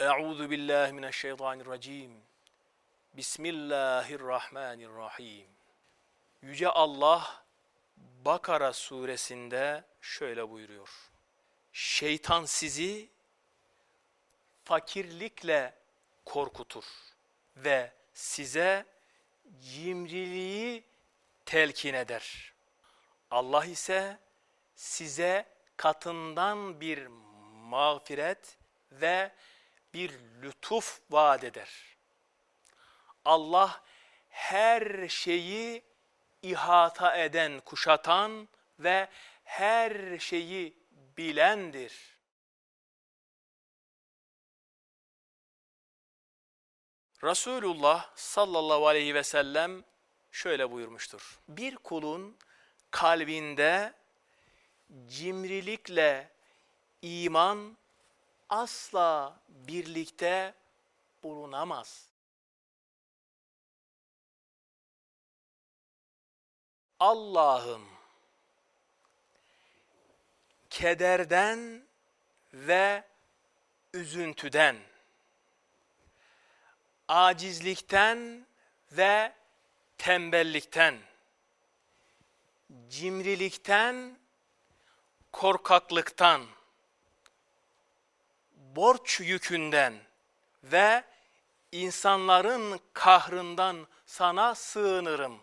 Euzu billahi mineşşeytanirracim. Bismillahirrahmanirrahim. Yüce Allah Bakara suresinde şöyle buyuruyor. Şeytan sizi fakirlikle korkutur ve size cimriliği telkin eder. Allah ise size katından bir mağfiret ve bir lütuf vaat eder. Allah her şeyi ihata eden, kuşatan ve her şeyi bilendir. Resulullah sallallahu aleyhi ve sellem şöyle buyurmuştur. Bir kulun kalbinde cimrilikle iman asla birlikte bulunamaz. Allah'ım kederden ve üzüntüden, acizlikten ve tembellikten, cimrilikten, korkaklıktan, borç yükünden ve insanların kahrından sana sığınırım.